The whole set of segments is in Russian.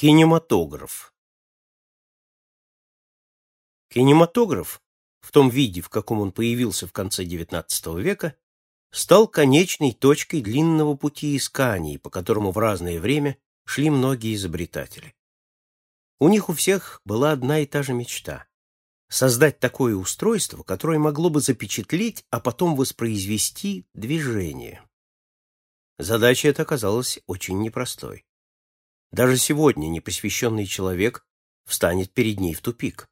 Кинематограф Кинематограф, в том виде, в каком он появился в конце XIX века, стал конечной точкой длинного пути исканий, по которому в разное время шли многие изобретатели. У них у всех была одна и та же мечта — создать такое устройство, которое могло бы запечатлеть, а потом воспроизвести движение. Задача эта оказалась очень непростой. Даже сегодня непосвященный человек встанет перед ней в тупик.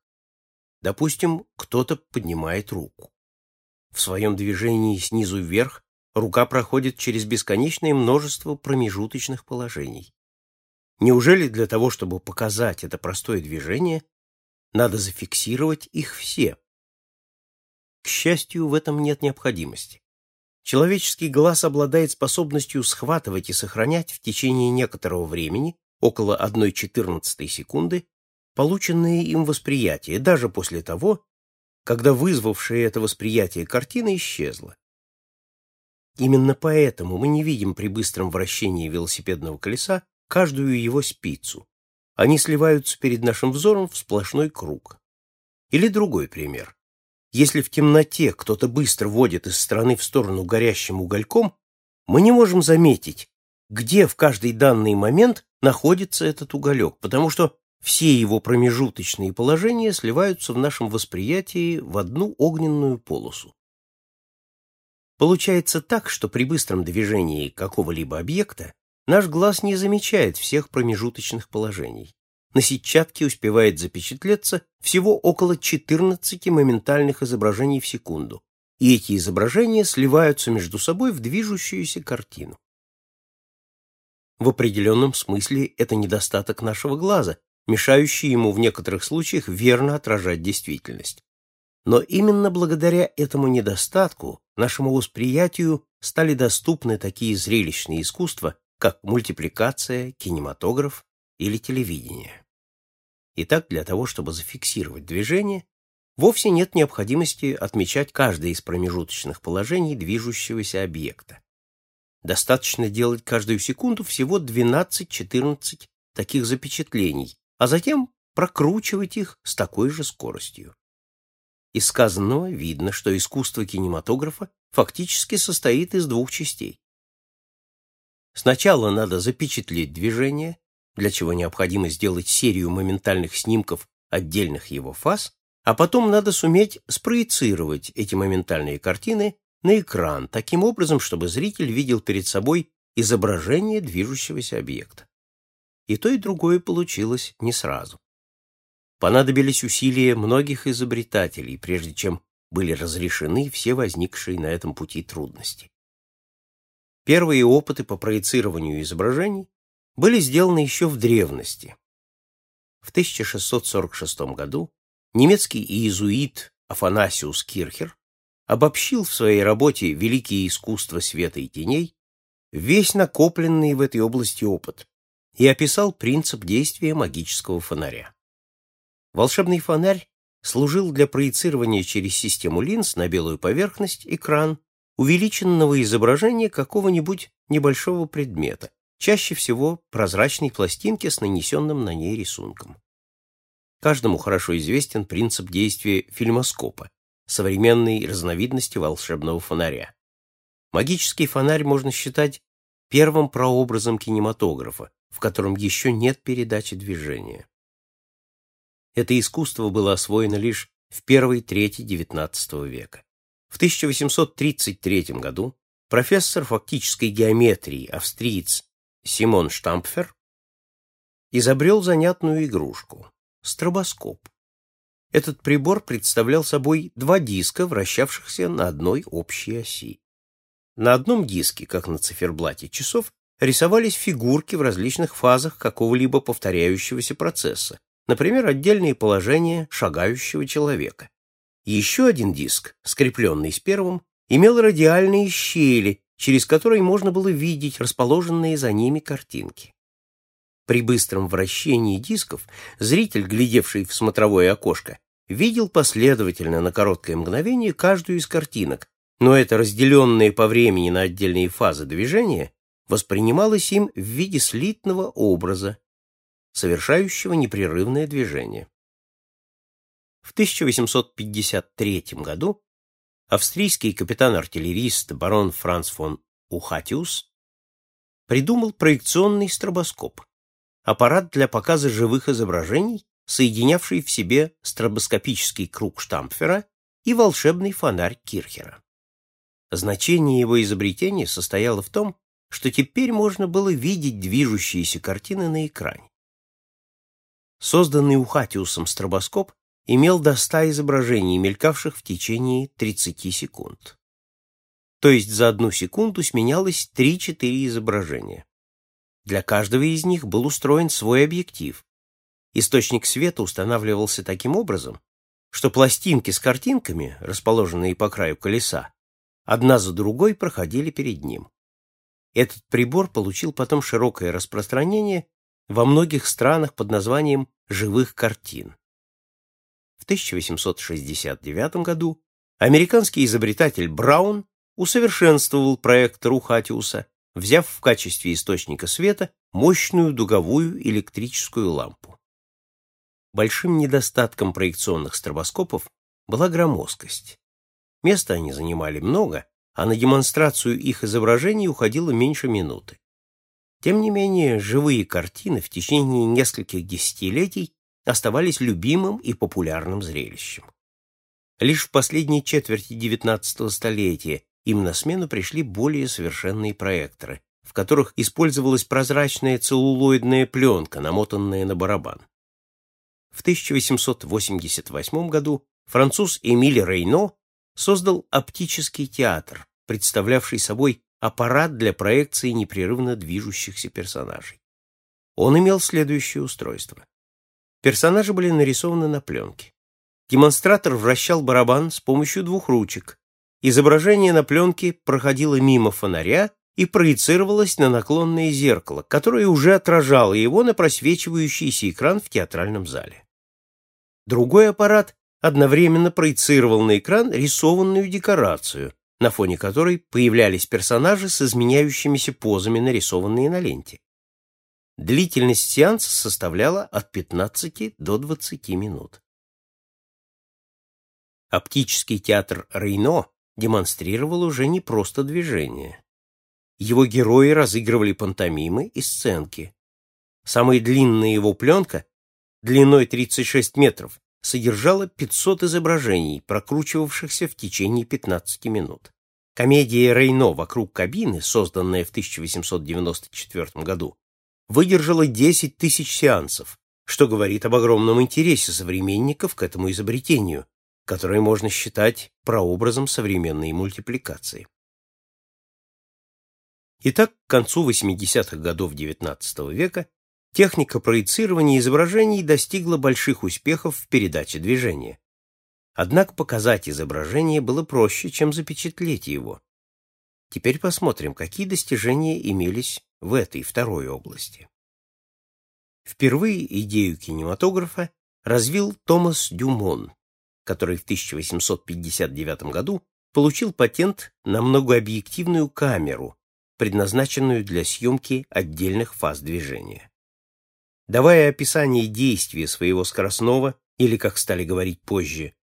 Допустим, кто-то поднимает руку. В своем движении снизу вверх рука проходит через бесконечное множество промежуточных положений. Неужели для того, чтобы показать это простое движение, надо зафиксировать их все? К счастью, в этом нет необходимости. Человеческий глаз обладает способностью схватывать и сохранять в течение некоторого времени около 1,14 секунды, полученные им восприятия, даже после того, когда вызвавшая это восприятие картина исчезла. Именно поэтому мы не видим при быстром вращении велосипедного колеса каждую его спицу. Они сливаются перед нашим взором в сплошной круг. Или другой пример. Если в темноте кто-то быстро водит из стороны в сторону горящим угольком, мы не можем заметить, где в каждый данный момент находится этот уголек, потому что все его промежуточные положения сливаются в нашем восприятии в одну огненную полосу. Получается так, что при быстром движении какого-либо объекта наш глаз не замечает всех промежуточных положений. На сетчатке успевает запечатлеться всего около 14 моментальных изображений в секунду, и эти изображения сливаются между собой в движущуюся картину. В определенном смысле это недостаток нашего глаза, мешающий ему в некоторых случаях верно отражать действительность. Но именно благодаря этому недостатку нашему восприятию стали доступны такие зрелищные искусства, как мультипликация, кинематограф или телевидение. Итак, для того, чтобы зафиксировать движение, вовсе нет необходимости отмечать каждое из промежуточных положений движущегося объекта. Достаточно делать каждую секунду всего 12-14 таких запечатлений, а затем прокручивать их с такой же скоростью. Из сказанного видно, что искусство кинематографа фактически состоит из двух частей. Сначала надо запечатлеть движение, для чего необходимо сделать серию моментальных снимков отдельных его фаз, а потом надо суметь спроецировать эти моментальные картины на экран таким образом, чтобы зритель видел перед собой изображение движущегося объекта. И то, и другое получилось не сразу. Понадобились усилия многих изобретателей, прежде чем были разрешены все возникшие на этом пути трудности. Первые опыты по проецированию изображений были сделаны еще в древности. В 1646 году немецкий иезуит Афанасиус Кирхер обобщил в своей работе «Великие искусства света и теней» весь накопленный в этой области опыт и описал принцип действия магического фонаря. Волшебный фонарь служил для проецирования через систему линз на белую поверхность экран увеличенного изображения какого-нибудь небольшого предмета, чаще всего прозрачной пластинки с нанесенным на ней рисунком. Каждому хорошо известен принцип действия фильмоскопа, современной разновидности волшебного фонаря. Магический фонарь можно считать первым прообразом кинематографа, в котором еще нет передачи движения. Это искусство было освоено лишь в первой трети XIX века. В 1833 году профессор фактической геометрии австриец Симон Штампфер изобрел занятную игрушку – стробоскоп. Этот прибор представлял собой два диска, вращавшихся на одной общей оси. На одном диске, как на циферблате часов, рисовались фигурки в различных фазах какого-либо повторяющегося процесса, например, отдельные положения шагающего человека. Еще один диск, скрепленный с первым, имел радиальные щели, через которые можно было видеть расположенные за ними картинки. При быстром вращении дисков зритель, глядевший в смотровое окошко, видел последовательно на короткое мгновение каждую из картинок, но это разделенное по времени на отдельные фазы движения воспринималось им в виде слитного образа. совершающего непрерывное движение. В 1853 году австрийский капитан-артиллерист барон Франц фон Ухатиус придумал проекционный стробоскоп, аппарат для показа живых изображений, соединявший в себе стробоскопический круг Штампфера и волшебный фонарь Кирхера. Значение его изобретения состояло в том, что теперь можно было видеть движущиеся картины на экране. Созданный Ухатиусом стробоскоп имел до 100 изображений, мелькавших в течение 30 секунд. То есть за одну секунду сменялось 3-4 изображения. Для каждого из них был устроен свой объектив. Источник света устанавливался таким образом, что пластинки с картинками, расположенные по краю колеса, одна за другой проходили перед ним. Этот прибор получил потом широкое распространение во многих странах под названием «живых картин». В 1869 году американский изобретатель Браун усовершенствовал проект Рухатиуса, взяв в качестве источника света мощную дуговую электрическую лампу. Большим недостатком проекционных стробоскопов была громоздкость. Места они занимали много, а на демонстрацию их изображений уходило меньше минуты. Тем не менее, живые картины в течение нескольких десятилетий оставались любимым и популярным зрелищем. Лишь в последней четверти XIX столетия им на смену пришли более совершенные проекторы, в которых использовалась прозрачная целлулоидная пленка, намотанная на барабан. В 1888 году француз Эмиль Рейно создал оптический театр, представлявший собой аппарат для проекции непрерывно движущихся персонажей. Он имел следующее устройство. Персонажи были нарисованы на пленке. Демонстратор вращал барабан с помощью двух ручек. Изображение на пленке проходило мимо фонаря и проецировалось на наклонное зеркало, которое уже отражало его на просвечивающийся экран в театральном зале. Другой аппарат одновременно проецировал на экран рисованную декорацию, на фоне которой появлялись персонажи с изменяющимися позами, нарисованные на ленте. Длительность сеанса составляла от 15 до 20 минут. Оптический театр Рейно демонстрировал уже не просто движение. Его герои разыгрывали пантомимы и сценки. Самая длинная его пленка, длиной 36 метров, содержала 500 изображений, прокручивавшихся в течение 15 минут. Комедия Рейно «Вокруг кабины», созданная в 1894 году, выдержала 10 тысяч сеансов, что говорит об огромном интересе современников к этому изобретению, которое можно считать прообразом современной мультипликации. Итак, к концу 80-х годов XIX века техника проецирования изображений достигла больших успехов в передаче движения. Однако показать изображение было проще, чем запечатлеть его. Теперь посмотрим, какие достижения имелись в этой второй области. Впервые идею кинематографа развил Томас Дюмон, который в 1859 году получил патент на многообъективную камеру, предназначенную для съемки отдельных фаз движения. Давая описание действия своего скоростного, или, как стали говорить позже,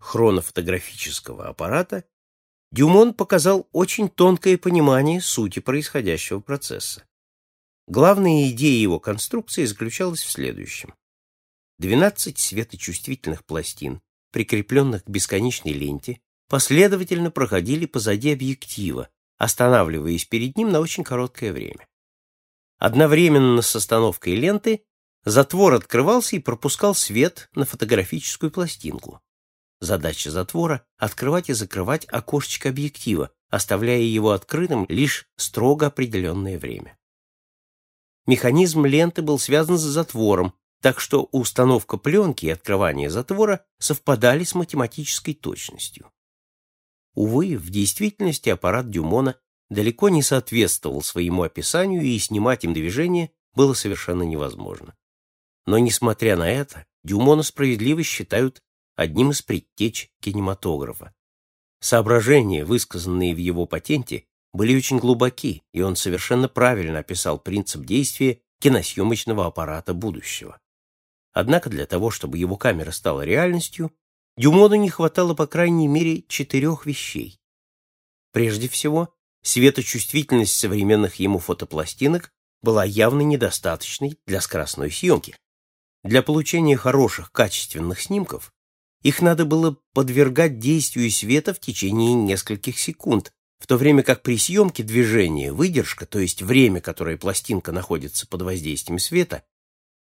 хронофотографического аппарата, Дюмон показал очень тонкое понимание сути происходящего процесса. Главная идея его конструкции заключалась в следующем. 12 светочувствительных пластин, прикрепленных к бесконечной ленте, последовательно проходили позади объектива, останавливаясь перед ним на очень короткое время. Одновременно с остановкой ленты затвор открывался и пропускал свет на фотографическую пластинку. Задача затвора — открывать и закрывать окошечко объектива, оставляя его открытым лишь строго определенное время. Механизм ленты был связан с затвором, так что установка пленки и открывание затвора совпадали с математической точностью. Увы, в действительности аппарат Дюмона далеко не соответствовал своему описанию, и снимать им движение было совершенно невозможно. Но, несмотря на это, Дюмона справедливо считают одним из предтеч кинематографа. Соображения, высказанные в его патенте, были очень глубоки, и он совершенно правильно описал принцип действия киносъемочного аппарата будущего. Однако для того, чтобы его камера стала реальностью, Дюмону не хватало по крайней мере четырех вещей. Прежде всего, светочувствительность современных ему фотопластинок была явно недостаточной для скоростной съемки. Для получения хороших качественных снимков их надо было подвергать действию света в течение нескольких секунд, в то время как при съемке движения выдержка, то есть время, которое пластинка находится под воздействием света,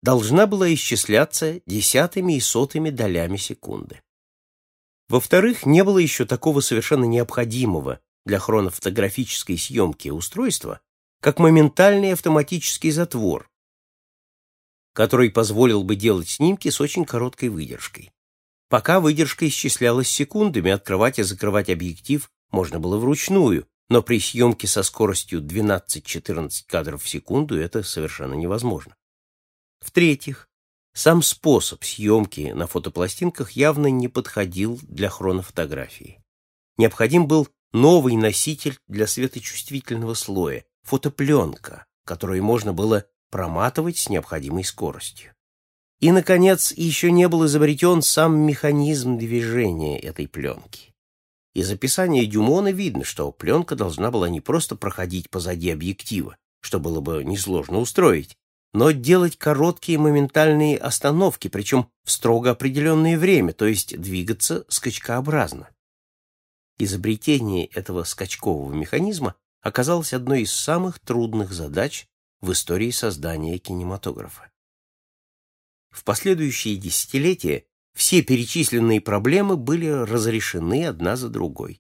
должна была исчисляться десятыми и сотыми долями секунды. Во-вторых, не было еще такого совершенно необходимого для хронофотографической съемки устройства, как моментальный автоматический затвор, который позволил бы делать снимки с очень короткой выдержкой. Пока выдержка исчислялась секундами, открывать и закрывать объектив можно было вручную, но при съемке со скоростью 12-14 кадров в секунду это совершенно невозможно. В-третьих, сам способ съемки на фотопластинках явно не подходил для хронофотографии. Необходим был новый носитель для светочувствительного слоя, фотопленка, которую можно было проматывать с необходимой скоростью. И, наконец, еще не был изобретен сам механизм движения этой пленки. Из описания Дюмона видно, что пленка должна была не просто проходить позади объектива, что было бы несложно устроить, но делать короткие моментальные остановки, причем в строго определенное время, то есть двигаться скачкообразно. Изобретение этого скачкового механизма оказалось одной из самых трудных задач в истории создания кинематографа. В последующие десятилетия все перечисленные проблемы были разрешены одна за другой.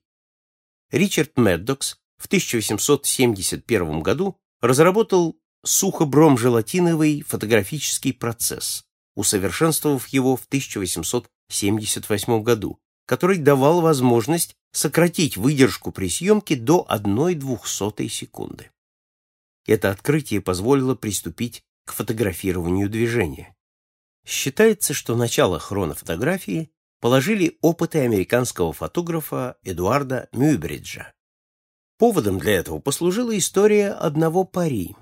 Ричард Меддокс в 1871 году разработал сухобром-желатиновый фотографический процесс, усовершенствовав его в 1878 году, который давал возможность сократить выдержку при съемке до 1,02 секунды. Это открытие позволило приступить к фотографированию движения. Считается, что начало хронофотографии положили опыты американского фотографа Эдуарда Мюйбриджа. Поводом для этого послужила история одного пари.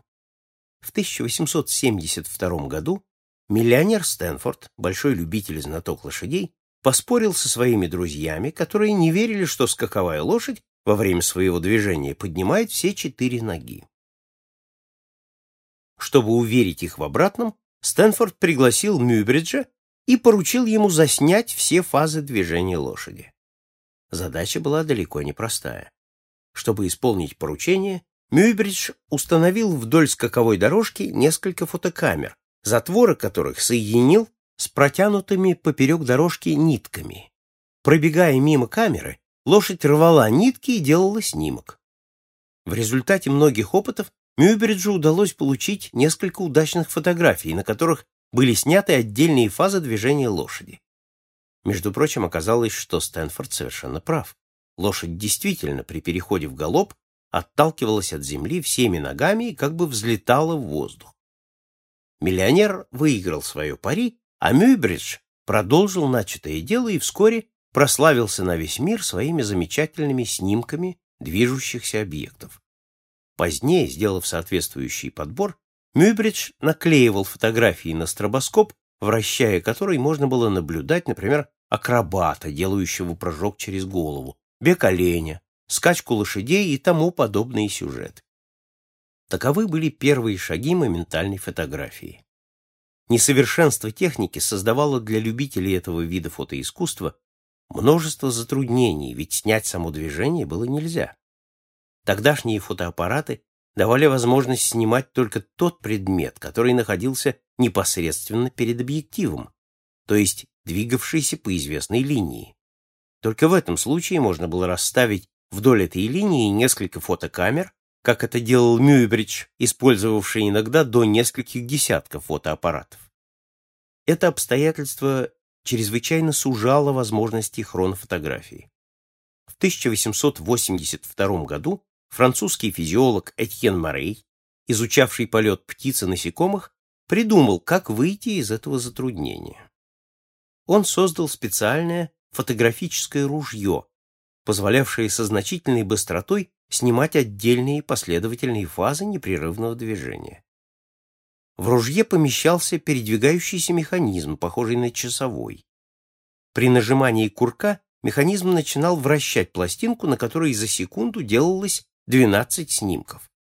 В 1872 году миллионер Стэнфорд, большой любитель и знаток лошадей, поспорил со своими друзьями, которые не верили, что скаковая лошадь во время своего движения поднимает все четыре ноги. Чтобы уверить их в обратном, Стэнфорд пригласил Мюбриджа и поручил ему заснять все фазы движения лошади. Задача была далеко не простая. Чтобы исполнить поручение, Мюйбридж установил вдоль скаковой дорожки несколько фотокамер, затворы которых соединил с протянутыми поперек дорожки нитками. Пробегая мимо камеры, лошадь рвала нитки и делала снимок. В результате многих опытов Мюйбриджу удалось получить несколько удачных фотографий, на которых были сняты отдельные фазы движения лошади. Между прочим, оказалось, что Стэнфорд совершенно прав. Лошадь действительно при переходе в галоп отталкивалась от земли всеми ногами и как бы взлетала в воздух. Миллионер выиграл свое пари, а Мюйбридж продолжил начатое дело и вскоре прославился на весь мир своими замечательными снимками движущихся объектов. Позднее, сделав соответствующий подбор, Мюйбридж наклеивал фотографии на стробоскоп, вращая который можно было наблюдать, например, акробата, делающего прыжок через голову, бег оленя, скачку лошадей и тому подобные сюжеты. Таковы были первые шаги моментальной фотографии. Несовершенство техники создавало для любителей этого вида фотоискусства множество затруднений, ведь снять само движение было нельзя. Тогдашние фотоаппараты давали возможность снимать только тот предмет, который находился непосредственно перед объективом, то есть двигавшийся по известной линии. Только в этом случае можно было расставить вдоль этой линии несколько фотокамер, как это делал Мюйбридж, использовавший иногда до нескольких десятков фотоаппаратов. Это обстоятельство чрезвычайно сужало возможности хронофотографии. В 1882 году французский физиолог Этьен Морей, изучавший полет птиц и насекомых, придумал, как выйти из этого затруднения. Он создал специальное фотографическое ружье, позволявшее со значительной быстротой снимать отдельные последовательные фазы непрерывного движения. в ружье помещался передвигающийся механизм, похожий на часовой. При нажимании курка механизм начинал вращать пластинку, на которой за секунду делалось 12 снимков.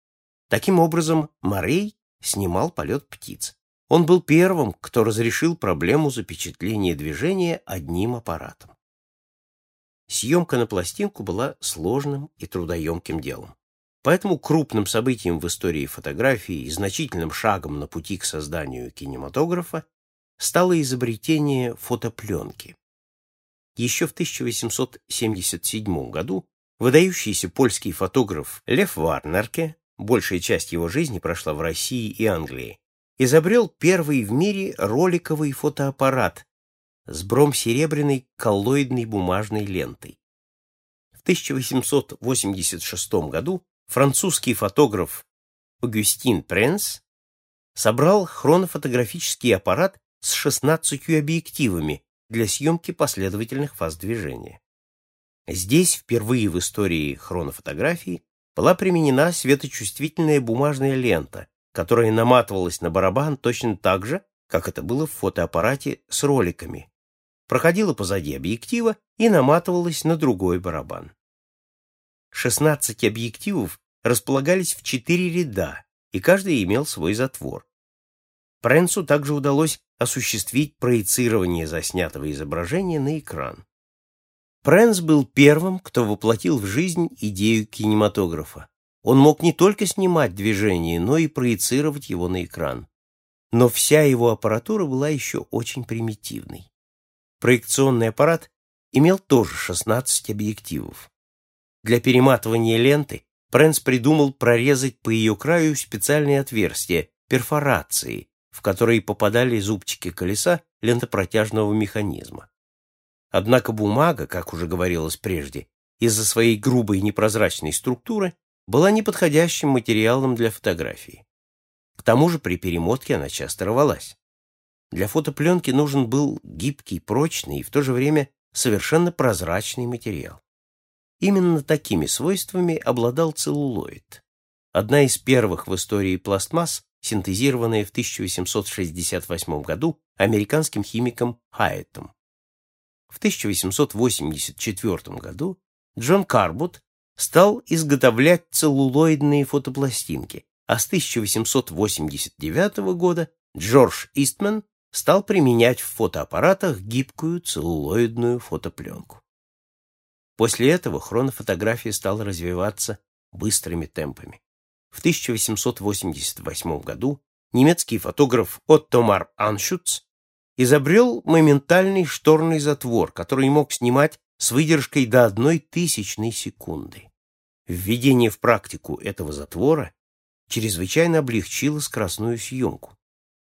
Таким образом, Морей снимал полет птиц. Он был первым, кто разрешил проблему запечатления движения одним аппаратом. Съемка на пластинку была сложным и трудоемким делом. Поэтому крупным событием в истории фотографии и значительным шагом на пути к созданию кинематографа стало изобретение фотопленки. Еще в 1877 году выдающийся польский фотограф Лев Варнерке, большая часть его жизни прошла в России и Англии, изобрел первый в мире роликовый фотоаппарат с бромсеребряной коллоидной бумажной лентой. В 1886 году французский фотограф Огюстин Пренс собрал хронофотографический аппарат с 16 объективами для съемки последовательных фаз движения. Здесь впервые в истории хронофотографии была применена светочувствительная бумажная лента, которая наматывалась на барабан точно так же, как это было в фотоаппарате с роликами, проходила позади объектива и наматывалась на другой барабан. 16 объективов располагались в четыре ряда, и каждый имел свой затвор. Пренсу также удалось осуществить проецирование заснятого изображения на экран. Пренс был первым, кто воплотил в жизнь идею кинематографа. Он мог не только снимать движение, но и проецировать его на экран. Но вся его аппаратура была еще очень примитивной. Проекционный аппарат имел тоже 16 объективов. Для перематывания ленты Пренс придумал прорезать по ее краю специальные отверстия, перфорации, в которые попадали зубчики колеса лентопротяжного механизма. Однако бумага, как уже говорилось прежде, из-за своей грубой непрозрачной структуры была неподходящим материалом для фотографии. К тому же при перемотке она часто рвалась. Для фотопленки нужен был гибкий, прочный и в то же время совершенно прозрачный материал. Именно такими свойствами обладал целлулоид. Одна из первых в истории пластмасс, синтезированная в 1868 году американским химиком Хайетом. В 1884 году Джон Карбут стал изготовлять целлулоидные фотопластинки, а с 1889 года Джордж Истман стал применять в фотоаппаратах гибкую целлулоидную фотопленку. После этого хронофотография стала развиваться быстрыми темпами. В 1888 году немецкий фотограф Оттомар Аншутц изобрел моментальный шторный затвор, который мог снимать с выдержкой до одной тысячной секунды. Введение в практику этого затвора чрезвычайно облегчило скоростную съемку.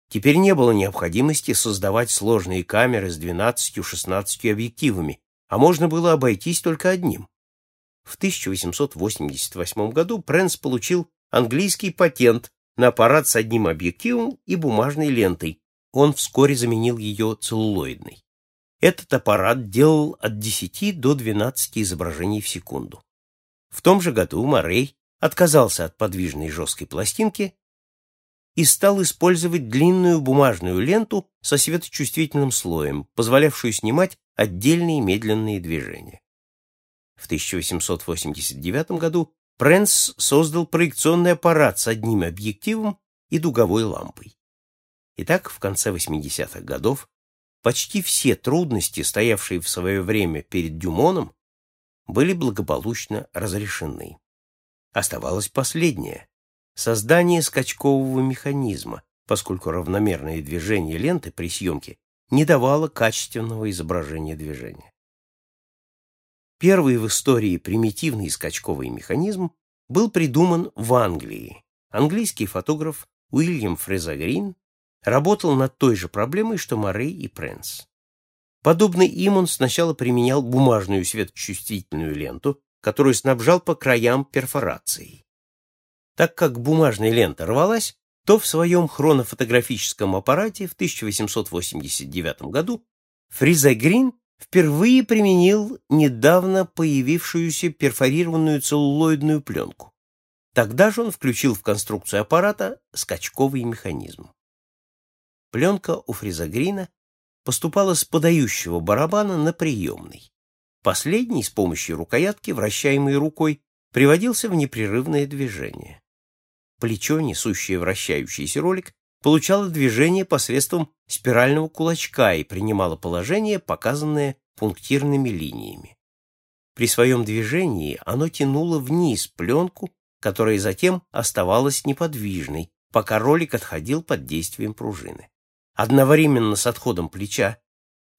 Теперь не было необходимости создавать сложные камеры с 12-16 объективами, а можно было обойтись только одним. В 1888 году Пренс получил английский патент на аппарат с одним объективом и бумажной лентой. Он вскоре заменил ее целлулоидной. Этот аппарат делал от 10 до 12 изображений в секунду. В том же году Морей отказался от подвижной жесткой пластинки и стал использовать длинную бумажную ленту со светочувствительным слоем, позволявшую снимать отдельные медленные движения. В 1889 году Пренс создал проекционный аппарат с одним объективом и дуговой лампой. Итак, в конце 80-х годов почти все трудности, стоявшие в свое время перед Дюмоном, были благополучно разрешены. Оставалось последнее — создание скачкового механизма, поскольку равномерное движение ленты при съемке не давало качественного изображения движения. Первый в истории примитивный скачковый механизм был придуман в Англии. Английский фотограф Уильям Фрезагрин работал над той же проблемой, что Морей и Пренс. Подобно им он сначала применял бумажную светочувствительную ленту, которую снабжал по краям перфорацией. Так как бумажная лента рвалась, то в своем хронофотографическом аппарате в 1889 году Фризагрин впервые применил недавно появившуюся перфорированную целлулоидную пленку. Тогда же он включил в конструкцию аппарата скачковый механизм. Пленка у фрезогрина поступала с подающего барабана на приемный. Последний с помощью рукоятки, вращаемой рукой, приводился в непрерывное движение. Плечо, несущее вращающийся ролик, получало движение посредством спирального кулачка и принимало положение, показанное пунктирными линиями. При своем движении оно тянуло вниз пленку, которая затем оставалась неподвижной, пока ролик отходил под действием пружины. Одновременно с отходом плеча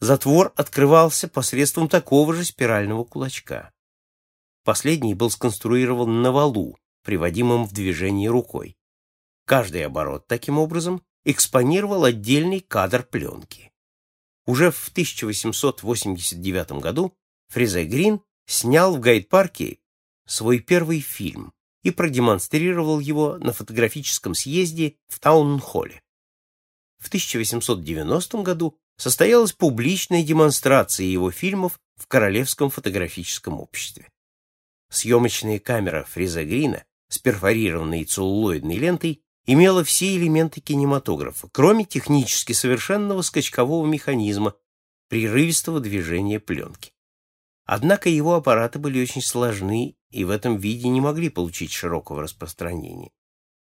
затвор открывался посредством такого же спирального кулачка. Последний был сконструирован на валу, приводимом в движение рукой. Каждый оборот, таким образом, экспонировал отдельный кадр пленки. Уже в 1889 году Фризе Грин снял в гайд-парке свой первый фильм и продемонстрировал его на фотографическом съезде в Таун-холле. В 1890 году состоялась публичная демонстрация его фильмов в Королевском фотографическом обществе. Съемочная камера Фриза Грина с перфорированной целлулоидной лентой имела все элементы кинематографа, кроме технически совершенного скачкового механизма, прерывистого движения пленки. Однако его аппараты были очень сложны и в этом виде не могли получить широкого распространения.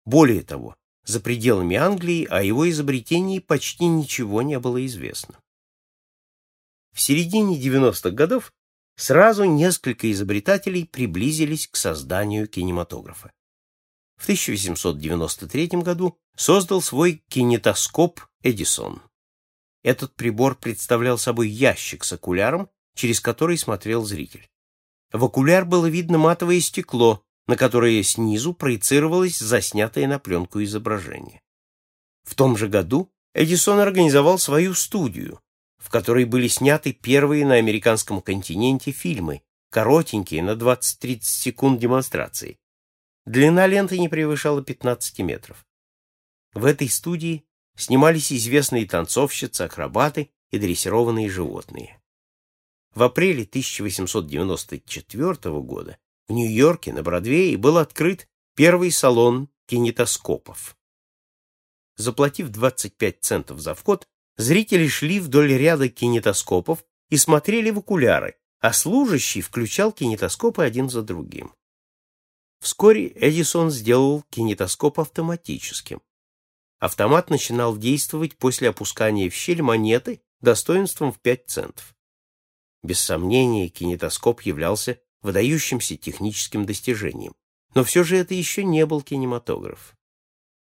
Более того, за пределами Англии о его изобретении почти ничего не было известно. В середине 90-х годов сразу несколько изобретателей приблизились к созданию кинематографа. В 1893 году создал свой кинетоскоп Эдисон. Этот прибор представлял собой ящик с окуляром, через который смотрел зритель. В окуляр было видно матовое стекло, на которое снизу проецировалось заснятое на пленку изображение. В том же году Эдисон организовал свою студию, в которой были сняты первые на американском континенте фильмы, коротенькие, на 20-30 секунд демонстрации. Длина ленты не превышала 15 метров. В этой студии снимались известные танцовщицы, акробаты и дрессированные животные. В апреле 1894 года в Нью-Йорке на Бродвее был открыт первый салон кинетоскопов. Заплатив 25 центов за вход, зрители шли вдоль ряда кинетоскопов и смотрели в окуляры, а служащий включал кинетоскопы один за другим. Вскоре Эдисон сделал кинетоскоп автоматическим. Автомат начинал действовать после опускания в щель монеты достоинством в 5 центов. Без сомнения, кинетоскоп являлся выдающимся техническим достижением. Но все же это еще не был кинематограф.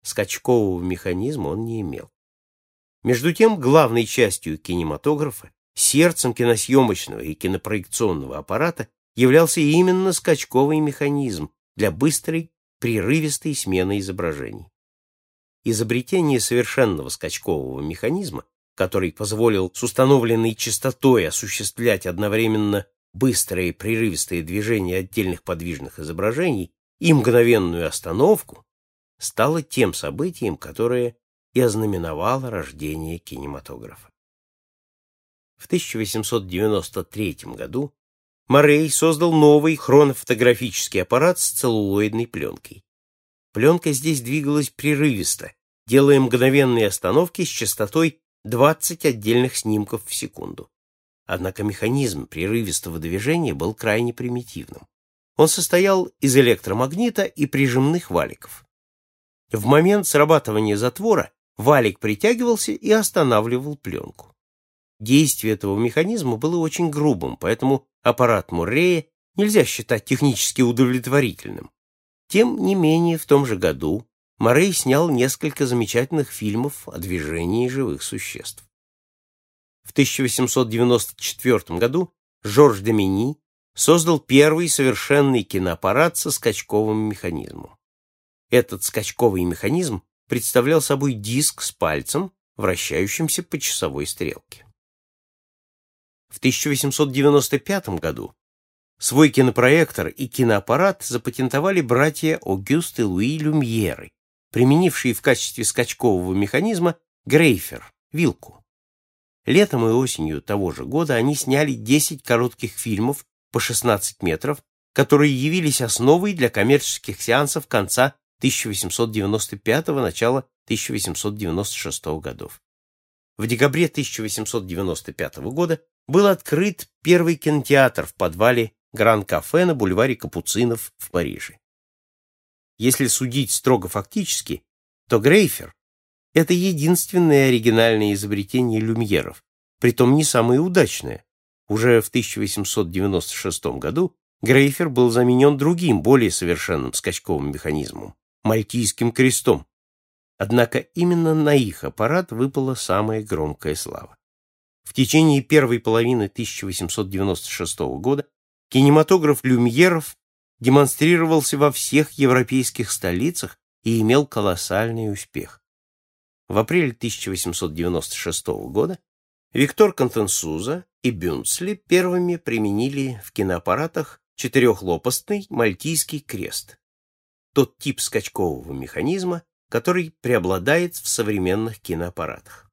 Скачкового механизма он не имел. Между тем, главной частью кинематографа, сердцем киносъемочного и кинопроекционного аппарата являлся именно скачковый механизм для быстрой, прерывистой смены изображений. Изобретение совершенного скачкового механизма который позволил с установленной частотой осуществлять одновременно быстрые прерывистые движения отдельных подвижных изображений и мгновенную остановку, стало тем событием, которое и ознаменовало рождение кинематографа. В 1893 году Морей создал новый хронофотографический аппарат с целлулоидной пленкой. Пленка здесь двигалась прерывисто, делая мгновенные остановки с частотой 20 отдельных снимков в секунду. Однако механизм прерывистого движения был крайне примитивным. Он состоял из электромагнита и прижимных валиков. В момент срабатывания затвора валик притягивался и останавливал пленку. Действие этого механизма было очень грубым, поэтому аппарат Муррея нельзя считать технически удовлетворительным. Тем не менее, в том же году Морей снял несколько замечательных фильмов о движении живых существ. В 1894 году Жорж Домини создал первый совершенный киноаппарат со скачковым механизмом. Этот скачковый механизм представлял собой диск с пальцем, вращающимся по часовой стрелке. В 1895 году свой кинопроектор и киноаппарат запатентовали братья Огюст и Луи Люмьеры, применивший в качестве скачкового механизма грейфер, вилку. Летом и осенью того же года они сняли 10 коротких фильмов по 16 метров, которые явились основой для коммерческих сеансов конца 1895 начала 1896 годов. в декабре 1895 года был открыт первый кинотеатр в подвале Гран-кафе на бульваре Капуцинов в Париже. Если судить строго фактически, то Грейфер — это единственное оригинальное изобретение люмьеров, притом не самое удачное. Уже в 1896 году Грейфер был заменен другим, более совершенным скачковым механизмом — мальтийским крестом. Однако именно на их аппарат выпала самая громкая слава. В течение первой половины 1896 года кинематограф люмьеров демонстрировался во всех европейских столицах и имел колоссальный успех. В апреле 1896 года Виктор Контенсуза и Бюнцли первыми применили в киноаппаратах четырехлопастный мальтийский крест, тот тип скачкового механизма, который преобладает в современных киноаппаратах.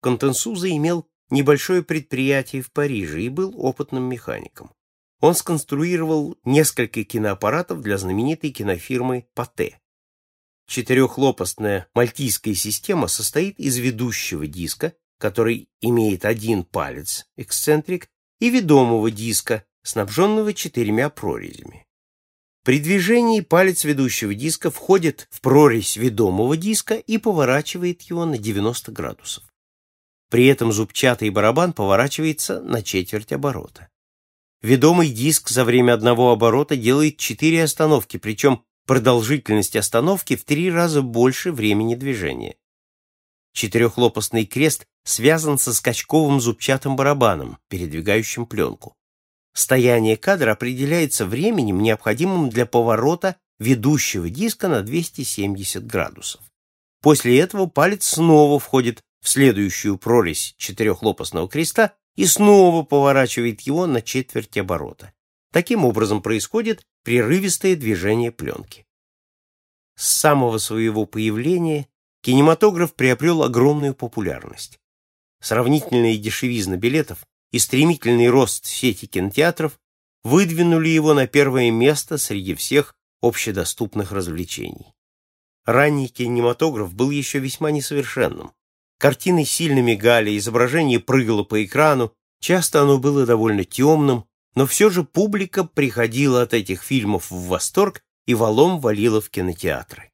Контенсуза имел небольшое предприятие в Париже и был опытным механиком. Он сконструировал несколько киноаппаратов для знаменитой кинофирмы Патте. Четырехлопастная мальтийская система состоит из ведущего диска, который имеет один палец, эксцентрик, и ведомого диска, снабженного четырьмя прорезями. При движении палец ведущего диска входит в прорезь ведомого диска и поворачивает его на 90 градусов. При этом зубчатый барабан поворачивается на четверть оборота. Ведомый диск за время одного оборота делает четыре остановки, причем продолжительность остановки в три раза больше времени движения. Четырехлопастный крест связан со скачковым зубчатым барабаном, передвигающим пленку. Стояние кадра определяется временем, необходимым для поворота ведущего диска на 270 градусов. После этого палец снова входит в следующую прорезь четырехлопастного креста и снова поворачивает его на четверть оборота. Таким образом происходит прерывистое движение пленки. С самого своего появления кинематограф приобрел огромную популярность. Сравнительная дешевизна билетов и стремительный рост сети кинотеатров выдвинули его на первое место среди всех общедоступных развлечений. Ранний кинематограф был еще весьма несовершенным. Картины сильно мигали, изображение прыгало по экрану, часто оно было довольно темным, но все же публика приходила от этих фильмов в восторг и валом валила в кинотеатры.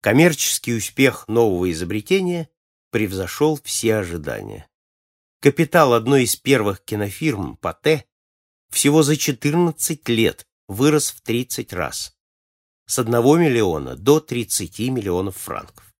Коммерческий успех нового изобретения превзошел все ожидания. Капитал одной из первых кинофирм, Патте, всего за 14 лет вырос в 30 раз. С 1 миллиона до 30 миллионов франков.